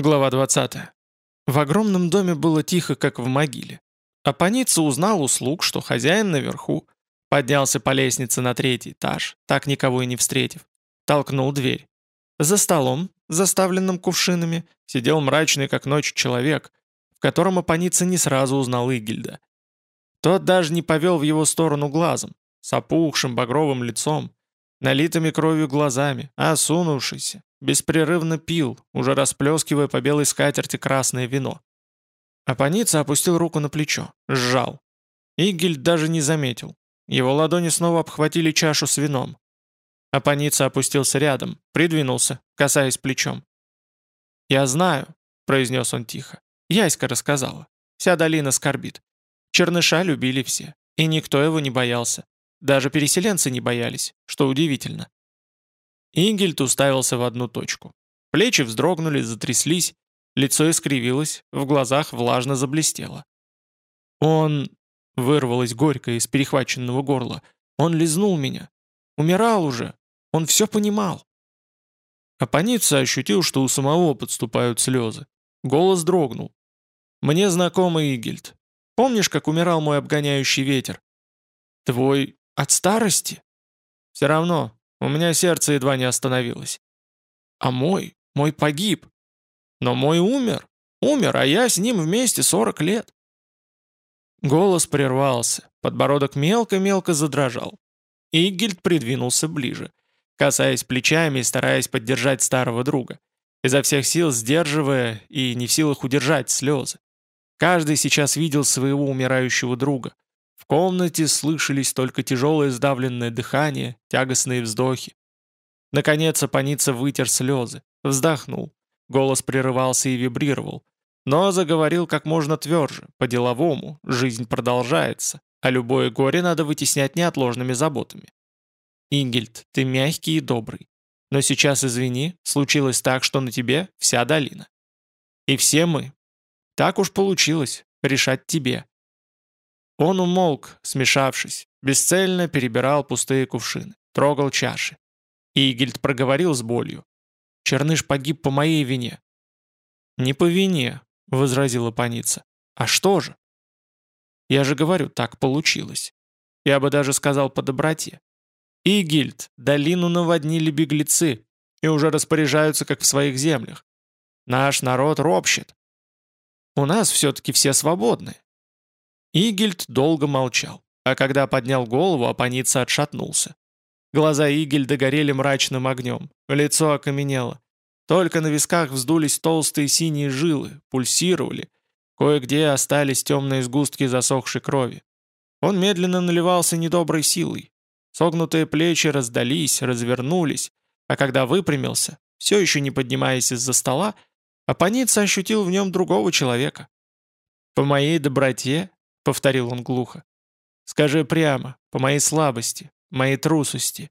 Глава 20. В огромном доме было тихо, как в могиле. Апаница узнал у слуг, что хозяин наверху, поднялся по лестнице на третий этаж, так никого и не встретив, толкнул дверь. За столом, заставленным кувшинами, сидел мрачный, как ночь, человек, в котором Апаница не сразу узнал Игильда. Тот даже не повел в его сторону глазом, с опухшим багровым лицом, налитыми кровью глазами, а осунувшийся, беспрерывно пил, уже расплескивая по белой скатерти красное вино. Апаница опустил руку на плечо, сжал. Игельд даже не заметил. Его ладони снова обхватили чашу с вином. Апаница опустился рядом, придвинулся, касаясь плечом. «Я знаю», — произнес он тихо. Яська рассказала. Вся долина скорбит. Черныша любили все, и никто его не боялся. Даже переселенцы не боялись, что удивительно. Ингельд уставился в одну точку. Плечи вздрогнули, затряслись, лицо искривилось, в глазах влажно заблестело. «Он...» — вырвалось горько из перехваченного горла. «Он лизнул меня. Умирал уже. Он все понимал». Апаница ощутил, что у самого подступают слезы. Голос дрогнул. «Мне знакомый Игельд. Помнишь, как умирал мой обгоняющий ветер?» «Твой от старости?» «Все равно, у меня сердце едва не остановилось. А мой, мой погиб. Но мой умер. Умер, а я с ним вместе 40 лет. Голос прервался, подбородок мелко-мелко задрожал. Игельд придвинулся ближе, касаясь плечами и стараясь поддержать старого друга, изо всех сил сдерживая и не в силах удержать слезы. Каждый сейчас видел своего умирающего друга, комнате слышались только тяжелое сдавленное дыхание, тягостные вздохи. Наконец Апаница вытер слезы, вздохнул. Голос прерывался и вибрировал. Но заговорил как можно тверже, по-деловому, жизнь продолжается, а любое горе надо вытеснять неотложными заботами. Ингельд, ты мягкий и добрый. Но сейчас, извини, случилось так, что на тебе вся долина. И все мы. Так уж получилось, решать тебе. Он умолк, смешавшись, бесцельно перебирал пустые кувшины, трогал чаши. Игельд проговорил с болью. «Черныш погиб по моей вине». «Не по вине», — возразила паница. «А что же?» «Я же говорю, так получилось. Я бы даже сказал по доброте. Игильд, долину наводнили беглецы и уже распоряжаются, как в своих землях. Наш народ ропщет. У нас все-таки все свободны, Игельд долго молчал, а когда поднял голову, Апаница отшатнулся. Глаза Игельда горели мрачным огнем, лицо окаменело. Только на висках вздулись толстые синие жилы, пульсировали. Кое-где остались темные сгустки засохшей крови. Он медленно наливался недоброй силой. Согнутые плечи раздались, развернулись, а когда выпрямился, все еще не поднимаясь из-за стола, Апаница ощутил в нем другого человека. По моей доброте — повторил он глухо. «Скажи прямо, по моей слабости, моей трусости,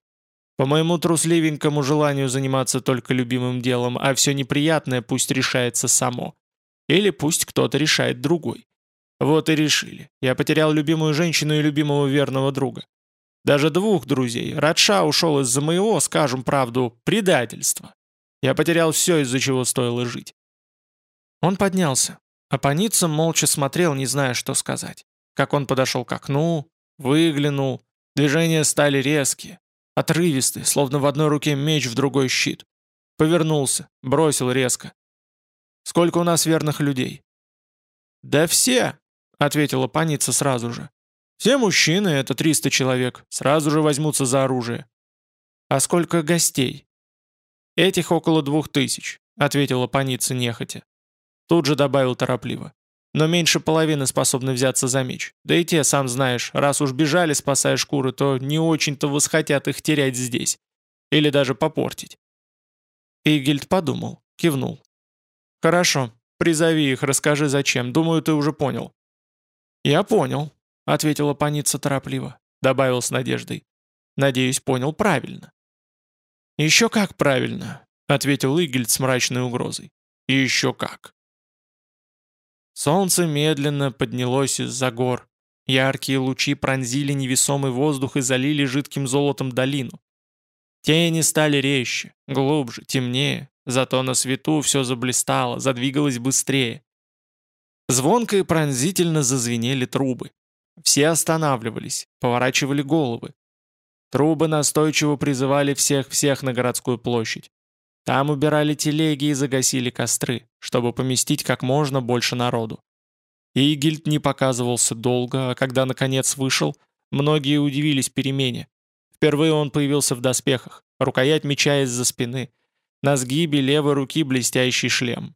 по моему трусливенькому желанию заниматься только любимым делом, а все неприятное пусть решается само. Или пусть кто-то решает другой. Вот и решили. Я потерял любимую женщину и любимого верного друга. Даже двух друзей. Радша ушел из-за моего, скажем правду, предательства. Я потерял все, из-за чего стоило жить. Он поднялся, а Паница молча смотрел, не зная, что сказать. Как он подошел к окну, выглянул. Движения стали резкие, отрывистые, словно в одной руке меч, в другой щит. Повернулся, бросил резко. «Сколько у нас верных людей?» «Да все», — ответила Паница сразу же. «Все мужчины, это 300 человек, сразу же возьмутся за оружие». «А сколько гостей?» «Этих около двух тысяч», — ответила Паница нехотя. Тут же добавил торопливо. Но меньше половины способны взяться за меч. Да и те, сам знаешь, раз уж бежали, спасая шкуры, то не очень-то восхотят их терять здесь. Или даже попортить. Игельд подумал, кивнул. «Хорошо, призови их, расскажи зачем. Думаю, ты уже понял». «Я понял», — ответила паница торопливо. Добавил с надеждой. «Надеюсь, понял правильно». «Еще как правильно», — ответил Игельд с мрачной угрозой. «Еще как». Солнце медленно поднялось из-за гор. Яркие лучи пронзили невесомый воздух и залили жидким золотом долину. Тени стали резче, глубже, темнее, Зато на свету все заблистало, задвигалось быстрее. Звонко и пронзительно зазвенели трубы. Все останавливались, поворачивали головы. Трубы настойчиво призывали всех-всех на городскую площадь. Там убирали телеги и загасили костры, чтобы поместить как можно больше народу. Игельд не показывался долго, а когда наконец вышел, многие удивились перемене. Впервые он появился в доспехах, рукоять меча из-за спины, на сгибе левой руки блестящий шлем.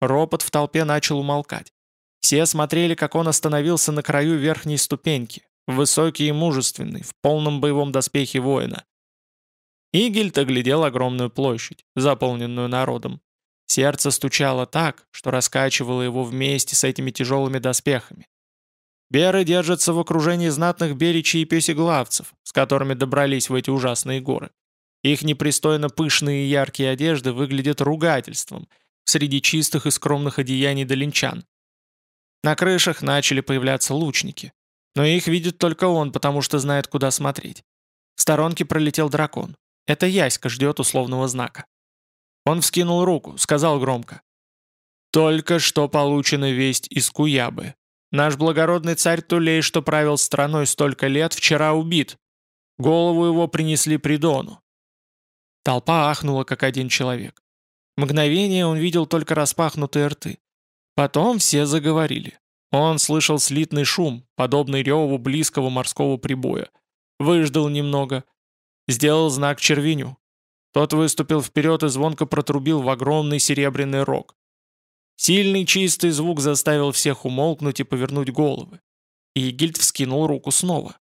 Ропот в толпе начал умолкать. Все смотрели, как он остановился на краю верхней ступеньки, высокий и мужественный, в полном боевом доспехе воина. Игельд оглядел огромную площадь, заполненную народом. Сердце стучало так, что раскачивало его вместе с этими тяжелыми доспехами. Беры держатся в окружении знатных беречей и песеглавцев, с которыми добрались в эти ужасные горы. Их непристойно пышные и яркие одежды выглядят ругательством среди чистых и скромных одеяний долинчан. На крышах начали появляться лучники. Но их видит только он, потому что знает, куда смотреть. В сторонке пролетел дракон. Это Яська ждет условного знака. Он вскинул руку, сказал громко. «Только что получена весть из Куябы. Наш благородный царь Тулей, что правил страной столько лет, вчера убит. Голову его принесли Придону». Толпа ахнула, как один человек. Мгновение он видел только распахнутые рты. Потом все заговорили. Он слышал слитный шум, подобный реву близкого морского прибоя. Выждал немного. Сделал знак червиню. Тот выступил вперед и звонко протрубил в огромный серебряный рог. Сильный чистый звук заставил всех умолкнуть и повернуть головы. Игильд вскинул руку снова.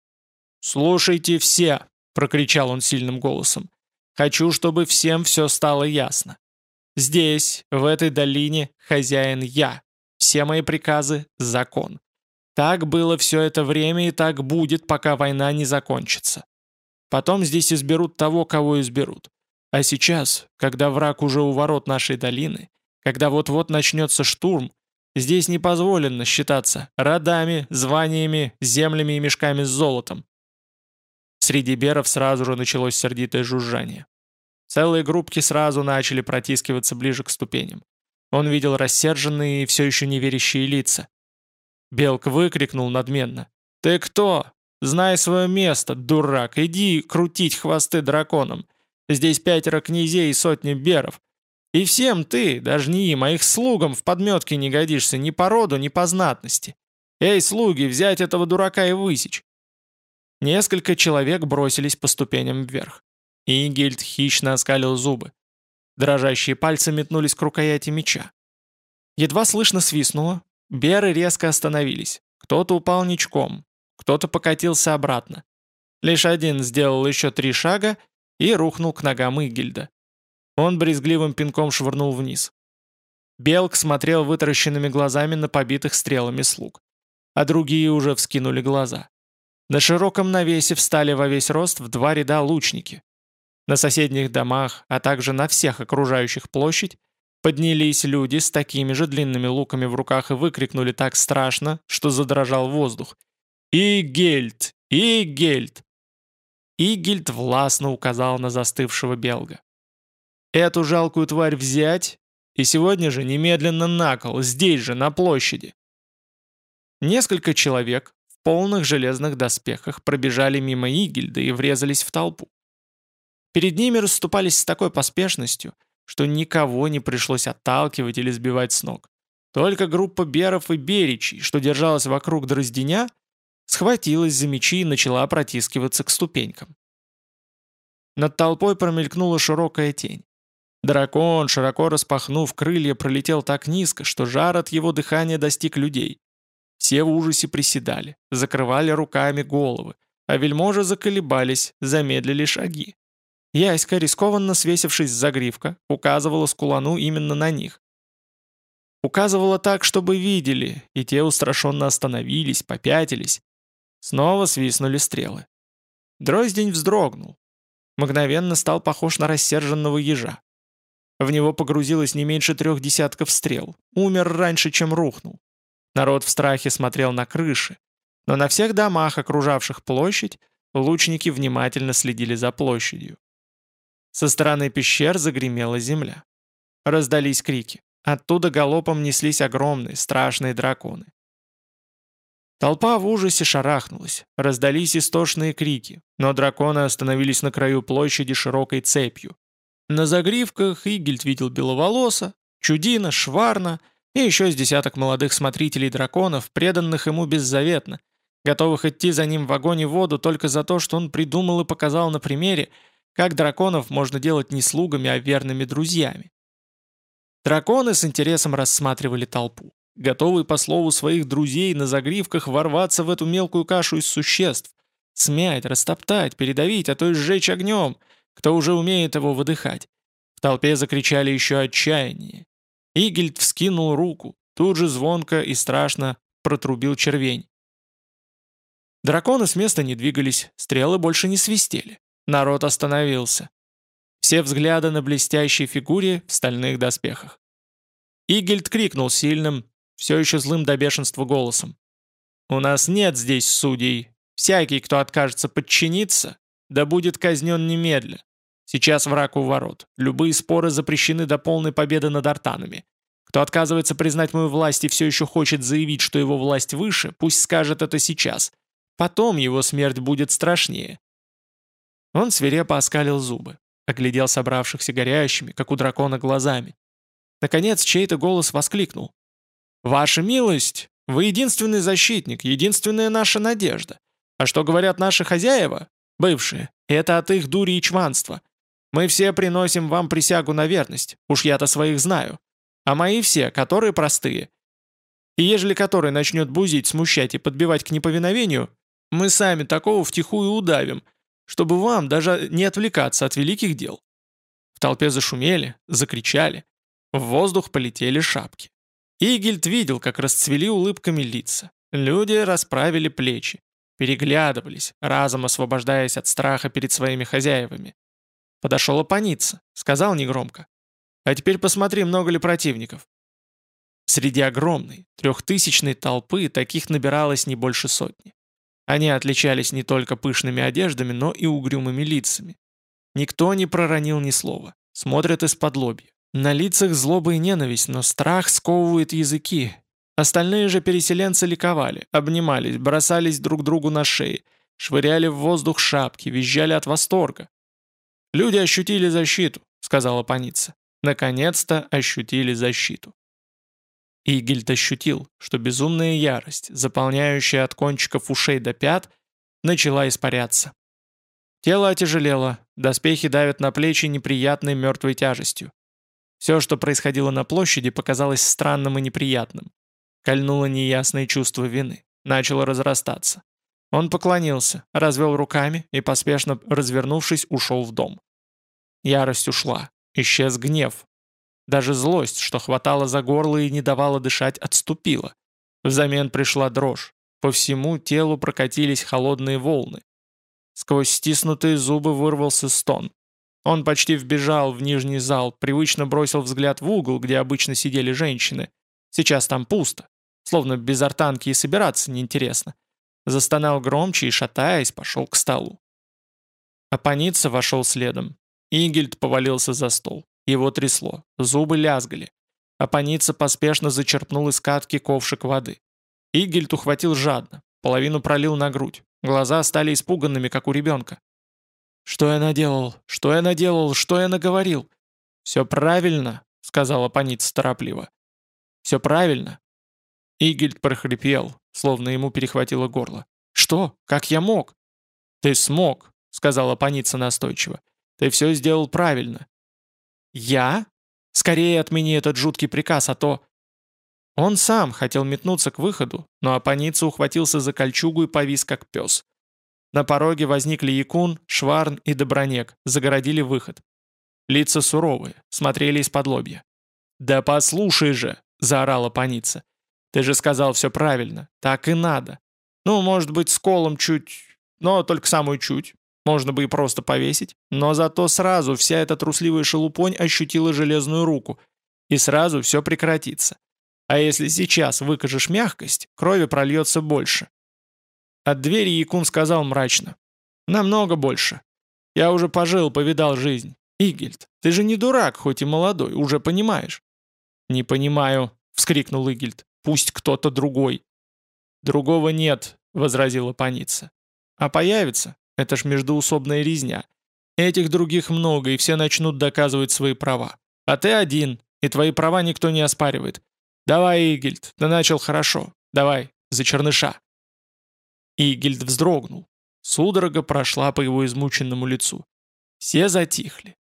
«Слушайте все!» — прокричал он сильным голосом. «Хочу, чтобы всем все стало ясно. Здесь, в этой долине, хозяин я. Все мои приказы — закон. Так было все это время и так будет, пока война не закончится. Потом здесь изберут того, кого изберут. А сейчас, когда враг уже у ворот нашей долины, когда вот-вот начнется штурм, здесь не позволено считаться родами, званиями, землями и мешками с золотом. Среди беров сразу же началось сердитое жужжание. Целые группки сразу начали протискиваться ближе к ступеням. Он видел рассерженные и все еще неверящие лица. Белк выкрикнул надменно. «Ты кто? Знай свое место, дурак, иди крутить хвосты драконам. Здесь пятеро князей и сотни беров. И всем ты, даже не им, а их слугам в подметке не годишься ни по роду, ни по знатности. Эй, слуги, взять этого дурака и высечь!» Несколько человек бросились по ступеням вверх. Ингельд хищно оскалил зубы. Дрожащие пальцы метнулись к рукояти меча. Едва слышно свистнуло. Беры резко остановились. Кто-то упал ничком, кто-то покатился обратно. Лишь один сделал еще три шага и рухнул к ногам Игельда. Он брезгливым пинком швырнул вниз. Белк смотрел вытаращенными глазами на побитых стрелами слуг. А другие уже вскинули глаза. На широком навесе встали во весь рост в два ряда лучники. На соседних домах, а также на всех окружающих площадь, поднялись люди с такими же длинными луками в руках и выкрикнули так страшно, что задрожал воздух. «Игельд! Игельд!» Игельд властно указал на застывшего белга. «Эту жалкую тварь взять и сегодня же немедленно на кол, здесь же, на площади!» Несколько человек в полных железных доспехах пробежали мимо Игельда и врезались в толпу. Перед ними расступались с такой поспешностью, что никого не пришлось отталкивать или сбивать с ног. Только группа беров и беричей, что держалась вокруг Дрозденя, схватилась за мечи и начала протискиваться к ступенькам. Над толпой промелькнула широкая тень. Дракон, широко распахнув крылья, пролетел так низко, что жар от его дыхания достиг людей. Все в ужасе приседали, закрывали руками головы, а вельможи заколебались, замедлили шаги. Яська, рискованно свесившись с загривка, указывала скулану именно на них. Указывала так, чтобы видели, и те устрашенно остановились, попятились. Снова свистнули стрелы. Дроздень вздрогнул. Мгновенно стал похож на рассерженного ежа. В него погрузилось не меньше трех десятков стрел. Умер раньше, чем рухнул. Народ в страхе смотрел на крыши. Но на всех домах, окружавших площадь, лучники внимательно следили за площадью. Со стороны пещер загремела земля. Раздались крики. Оттуда галопом неслись огромные, страшные драконы. Толпа в ужасе шарахнулась, раздались истошные крики, но драконы остановились на краю площади широкой цепью. На загривках Игельд видел Беловолоса, Чудина, Шварна и еще с десяток молодых смотрителей драконов, преданных ему беззаветно, готовых идти за ним в огонь и воду только за то, что он придумал и показал на примере, как драконов можно делать не слугами, а верными друзьями. Драконы с интересом рассматривали толпу готовый по слову своих друзей на загривках ворваться в эту мелкую кашу из существ, смять, растоптать, передавить, а то и сжечь огнем, кто уже умеет его выдыхать. В толпе закричали еще отчаяние. Игельд вскинул руку, тут же звонко и страшно протрубил червень. Драконы с места не двигались, стрелы больше не свистели. Народ остановился. Все взгляды на блестящей фигуре в стальных доспехах. Игельд крикнул сильным, все еще злым до бешенства голосом. «У нас нет здесь судей. Всякий, кто откажется подчиниться, да будет казнен немедля. Сейчас враг у ворот. Любые споры запрещены до полной победы над артанами. Кто отказывается признать мою власть и все еще хочет заявить, что его власть выше, пусть скажет это сейчас. Потом его смерть будет страшнее». Он свирепо оскалил зубы, оглядел собравшихся горящими, как у дракона, глазами. Наконец чей-то голос воскликнул. «Ваша милость, вы единственный защитник, единственная наша надежда. А что говорят наши хозяева, бывшие, это от их дури и чванства. Мы все приносим вам присягу на верность, уж я-то своих знаю. А мои все, которые простые. И ежели который начнет бузить, смущать и подбивать к неповиновению, мы сами такого втихую удавим, чтобы вам даже не отвлекаться от великих дел». В толпе зашумели, закричали. В воздух полетели шапки. Игельд видел, как расцвели улыбками лица. Люди расправили плечи, переглядывались, разом освобождаясь от страха перед своими хозяевами. Подошел опониться, сказал негромко. «А теперь посмотри, много ли противников». Среди огромной, трехтысячной толпы таких набиралось не больше сотни. Они отличались не только пышными одеждами, но и угрюмыми лицами. Никто не проронил ни слова. Смотрят из-под лобья. На лицах злоба и ненависть, но страх сковывает языки. Остальные же переселенцы ликовали, обнимались, бросались друг другу на шеи, швыряли в воздух шапки, визжали от восторга. «Люди ощутили защиту», — сказала паница. «Наконец-то ощутили защиту». Игельд ощутил, что безумная ярость, заполняющая от кончиков ушей до пят, начала испаряться. Тело отяжелело, доспехи давят на плечи неприятной мертвой тяжестью. Все, что происходило на площади, показалось странным и неприятным. Кольнуло неясное чувство вины. Начало разрастаться. Он поклонился, развел руками и, поспешно развернувшись, ушел в дом. Ярость ушла. Исчез гнев. Даже злость, что хватала за горло и не давала дышать, отступила. Взамен пришла дрожь. По всему телу прокатились холодные волны. Сквозь стиснутые зубы вырвался стон. Он почти вбежал в нижний зал, привычно бросил взгляд в угол, где обычно сидели женщины. Сейчас там пусто, словно без артанки и собираться неинтересно. Застонал громче и, шатаясь, пошел к столу. Апаница вошел следом. Игельд повалился за стол. Его трясло, зубы лязгали. Апаница поспешно зачерпнул из катки ковшик воды. Игельд ухватил жадно, половину пролил на грудь. Глаза стали испуганными, как у ребенка. «Что я наделал? Что я наделал? Что я наговорил?» «Все правильно», — сказала паница торопливо. «Все правильно». Игельд прохрипел, словно ему перехватило горло. «Что? Как я мог?» «Ты смог», — сказала паница настойчиво. «Ты все сделал правильно». «Я? Скорее отмени этот жуткий приказ, а то...» Он сам хотел метнуться к выходу, но Апаница ухватился за кольчугу и повис как пес. На пороге возникли Якун, Шварн и Добронек, загородили выход. Лица суровые, смотрели из-под лобья. «Да послушай же!» — заорала паница. «Ты же сказал все правильно. Так и надо. Ну, может быть, с колом чуть... Но только самую чуть. Можно бы и просто повесить. Но зато сразу вся эта трусливая шелупонь ощутила железную руку. И сразу все прекратится. А если сейчас выкажешь мягкость, крови прольется больше. От двери Якун сказал мрачно. «Намного больше. Я уже пожил, повидал жизнь. Игельд, ты же не дурак, хоть и молодой, уже понимаешь». «Не понимаю», — вскрикнул Игельд. «Пусть кто-то другой». «Другого нет», — возразила паница. «А появится? Это ж междуусобная резня. Этих других много, и все начнут доказывать свои права. А ты один, и твои права никто не оспаривает. Давай, Игельд, ты начал хорошо. Давай, за черныша». Игельд вздрогнул. Судорога прошла по его измученному лицу. Все затихли.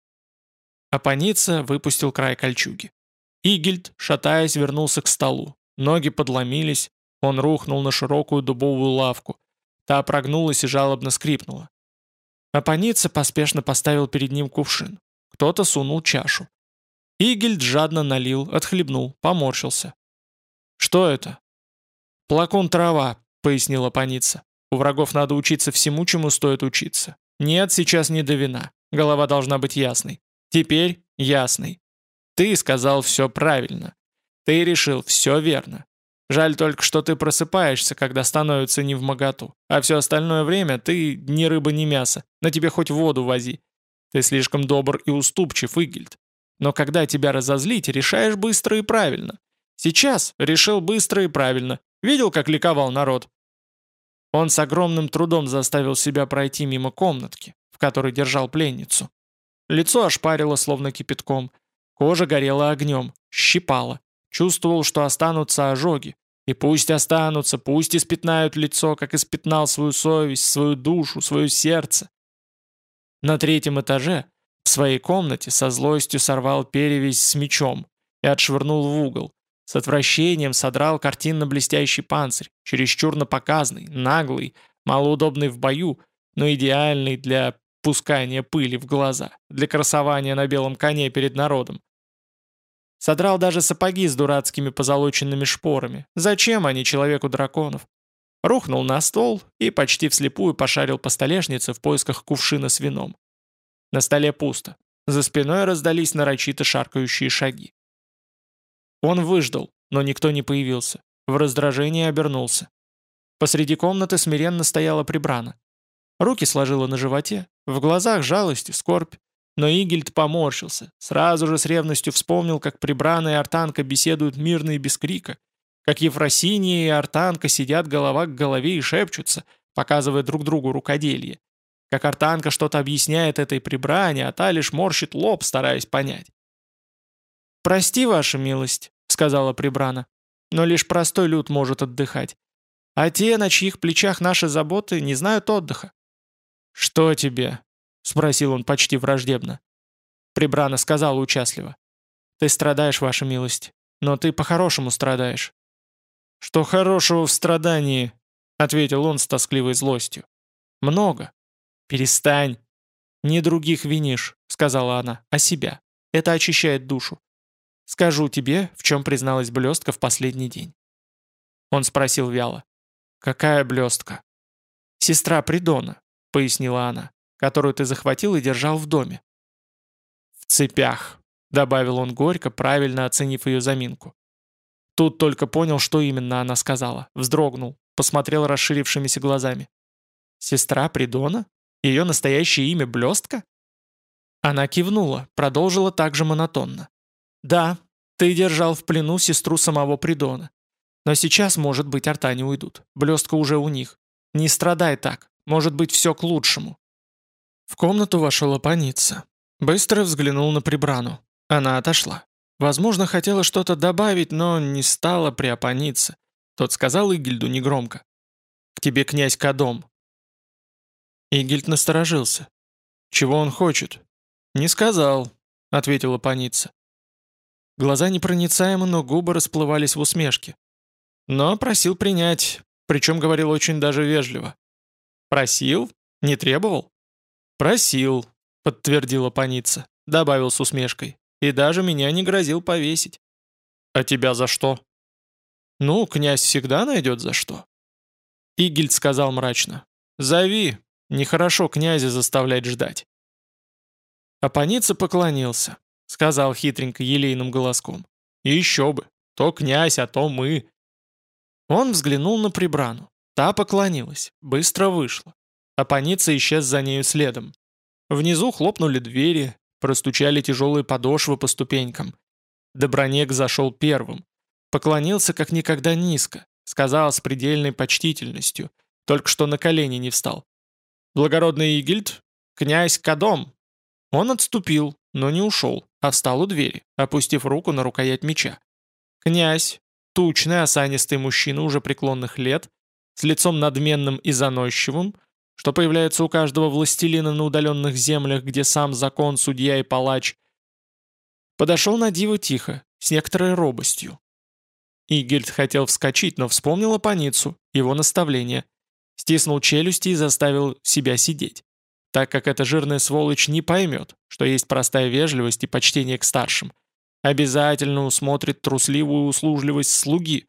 Апаница выпустил край кольчуги. Игельд, шатаясь, вернулся к столу. Ноги подломились, он рухнул на широкую дубовую лавку. Та прогнулась и жалобно скрипнула. Апаница поспешно поставил перед ним кувшин. Кто-то сунул чашу. Игельд жадно налил, отхлебнул, поморщился. «Что это?» «Плакун трава», — пояснила паница. «У врагов надо учиться всему, чему стоит учиться. Нет, сейчас не до вина. Голова должна быть ясной. Теперь ясный. Ты сказал все правильно. Ты решил все верно. Жаль только, что ты просыпаешься, когда становится не в моготу, а все остальное время ты ни рыба, ни мясо, на тебе хоть воду вози. Ты слишком добр и уступчив, Игельд. Но когда тебя разозлить, решаешь быстро и правильно. Сейчас решил быстро и правильно. Видел, как ликовал народ? Он с огромным трудом заставил себя пройти мимо комнатки, в которой держал пленницу. Лицо ошпарило словно кипятком. Кожа горела огнем, щипала. Чувствовал, что останутся ожоги. И пусть останутся, пусть испятнают лицо, как испятнал свою совесть, свою душу, свое сердце. На третьем этаже, в своей комнате, со злостью сорвал перевязь с мечом и отшвырнул в угол. С отвращением содрал картинно-блестящий панцирь, чересчур напоказный, наглый, малоудобный в бою, но идеальный для пускания пыли в глаза, для красования на белом коне перед народом. Содрал даже сапоги с дурацкими позолоченными шпорами. Зачем они человеку драконов? Рухнул на стол и почти вслепую пошарил по столешнице в поисках кувшина с вином. На столе пусто. За спиной раздались нарочито шаркающие шаги. Он выждал, но никто не появился. В раздражении обернулся. Посреди комнаты смиренно стояла прибрана. Руки сложила на животе, в глазах жалость и скорбь. Но Игельд поморщился, сразу же с ревностью вспомнил, как Прибрана и Артанка беседуют мирно и без крика, как Ефросиния и Артанка сидят голова к голове и шепчутся, показывая друг другу рукоделье. Как Артанка что-то объясняет этой Прибране, а та лишь морщит лоб, стараясь понять. «Прости, ваша милость», — сказала Прибрана, — «но лишь простой люд может отдыхать. А те, на чьих плечах наши заботы, не знают отдыха. «Что тебе?» — спросил он почти враждебно. Прибрана сказала участливо. «Ты страдаешь, ваша милость, но ты по-хорошему страдаешь». «Что хорошего в страдании?» — ответил он с тоскливой злостью. «Много. Перестань. Не других винишь», — сказала она, — «а себя. Это очищает душу. Скажу тебе, в чем призналась блестка в последний день». Он спросил вяло. «Какая блестка?» «Сестра Придона, — пояснила она, — «которую ты захватил и держал в доме». «В цепях», — добавил он горько, правильно оценив ее заминку. Тут только понял, что именно она сказала. Вздрогнул, посмотрел расширившимися глазами. «Сестра Придона? Ее настоящее имя Блестка?» Она кивнула, продолжила также монотонно. «Да, ты держал в плену сестру самого Придона. Но сейчас, может быть, арта не уйдут. Блестка уже у них. Не страдай так. Может быть, все к лучшему». В комнату вошел опаница. Быстро взглянул на прибрану. Она отошла. Возможно, хотела что-то добавить, но не стала приопониться. Тот сказал Игильду негромко. «К тебе князь Кадом». Игильд насторожился. «Чего он хочет?» «Не сказал», — ответила паница. Глаза непроницаемы, но губы расплывались в усмешке. Но просил принять, причем говорил очень даже вежливо. «Просил? Не требовал?» «Просил», — подтвердила паница, добавил с усмешкой. «И даже меня не грозил повесить». «А тебя за что?» «Ну, князь всегда найдет за что». Игельд сказал мрачно. «Зови, нехорошо князя заставлять ждать». А паница поклонился, сказал хитренько елейным голоском. «И еще бы, то князь, а то мы». Он взглянул на Прибрану. Та поклонилась, быстро вышла. а Апаница исчез за нею следом. Внизу хлопнули двери, простучали тяжелые подошвы по ступенькам. Добронек зашел первым. Поклонился как никогда низко, сказал с предельной почтительностью, только что на колени не встал. «Благородный Игильд, князь Кадом!» Он отступил, но не ушел, а встал у двери, опустив руку на рукоять меча. Князь, тучный, осанистый мужчина уже преклонных лет, с лицом надменным и заносчивым, что появляется у каждого властелина на удаленных землях, где сам закон, судья и палач, подошел на диво тихо, с некоторой робостью. Игельд хотел вскочить, но вспомнил о паницу, его наставление. Стиснул челюсти и заставил себя сидеть, так как эта жирная сволочь не поймет, что есть простая вежливость и почтение к старшим. Обязательно усмотрит трусливую услужливость слуги.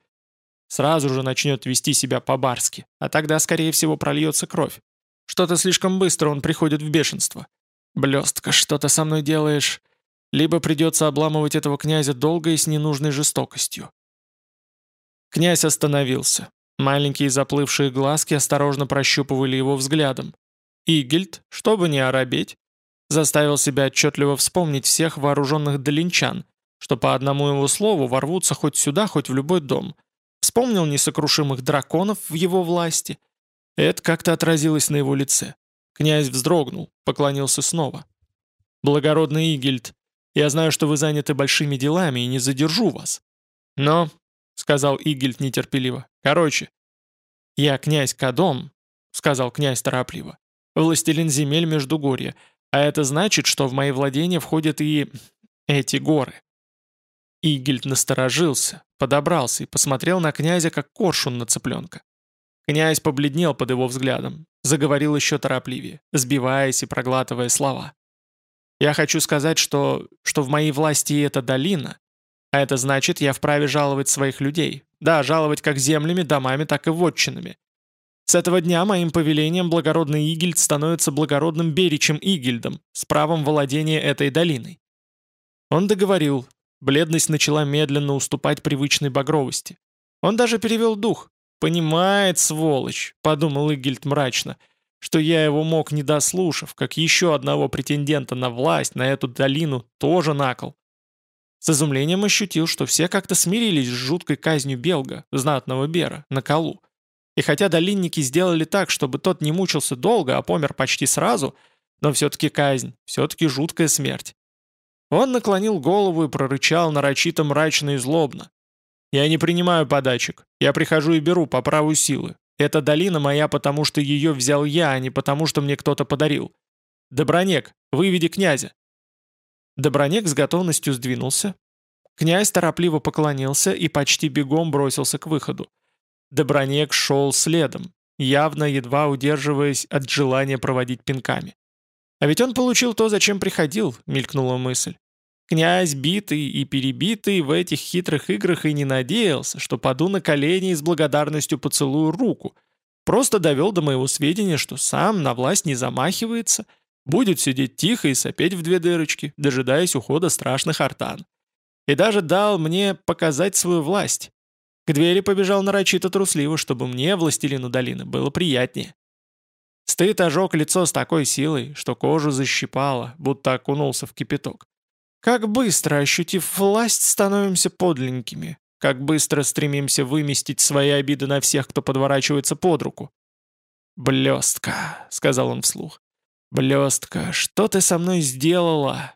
Сразу же начнет вести себя по-барски, а тогда, скорее всего, прольется кровь. Что-то слишком быстро он приходит в бешенство. Блестка, что ты со мной делаешь? Либо придется обламывать этого князя долго и с ненужной жестокостью. Князь остановился. Маленькие заплывшие глазки осторожно прощупывали его взглядом. Игельд, чтобы не оробеть, заставил себя отчетливо вспомнить всех вооруженных долинчан, что по одному его слову ворвутся хоть сюда, хоть в любой дом. Вспомнил несокрушимых драконов в его власти, это как-то отразилось на его лице. Князь вздрогнул, поклонился снова. «Благородный Игельд, я знаю, что вы заняты большими делами и не задержу вас». «Но», — сказал Игельд нетерпеливо, — «короче». «Я князь Кадом», — сказал князь торопливо, — «властелин земель Междугорья, а это значит, что в мои владения входят и... эти горы». Игельд насторожился, подобрался и посмотрел на князя, как коршун на цыпленка. Князь побледнел под его взглядом, заговорил еще торопливее, сбиваясь и проглатывая слова. «Я хочу сказать, что, что в моей власти эта долина, а это значит, я вправе жаловать своих людей. Да, жаловать как землями, домами, так и вотчинами. С этого дня моим повелением благородный Игельд становится благородным Беричем Игельдом с правом владения этой долиной». Он договорил, бледность начала медленно уступать привычной багровости. Он даже перевел дух, «Понимает, сволочь», — подумал Игельд мрачно, «что я его мог, не дослушав, как еще одного претендента на власть, на эту долину, тоже накол». С изумлением ощутил, что все как-то смирились с жуткой казнью Белга, знатного Бера, на колу. И хотя долинники сделали так, чтобы тот не мучился долго, а помер почти сразу, но все-таки казнь, все-таки жуткая смерть. Он наклонил голову и прорычал нарочито мрачно и злобно. Я не принимаю подачек. Я прихожу и беру по праву силы. Эта долина моя, потому что ее взял я, а не потому что мне кто-то подарил. Добронек, выведи князя». Добронек с готовностью сдвинулся. Князь торопливо поклонился и почти бегом бросился к выходу. Добронек шел следом, явно едва удерживаясь от желания проводить пинками. А ведь он получил то, зачем приходил, мелькнула мысль. Князь, битый и перебитый, в этих хитрых играх и не надеялся, что паду на колени и с благодарностью поцелую руку. Просто довел до моего сведения, что сам на власть не замахивается, будет сидеть тихо и сопеть в две дырочки, дожидаясь ухода страшных артан. И даже дал мне показать свою власть. К двери побежал нарочито трусливо, чтобы мне, властелину долины, было приятнее. Стыд ожег лицо с такой силой, что кожу защипало, будто окунулся в кипяток. Как быстро, ощутив власть, становимся подленькими. Как быстро стремимся выместить свои обиды на всех, кто подворачивается под руку. «Блестка», — сказал он вслух. «Блестка, что ты со мной сделала?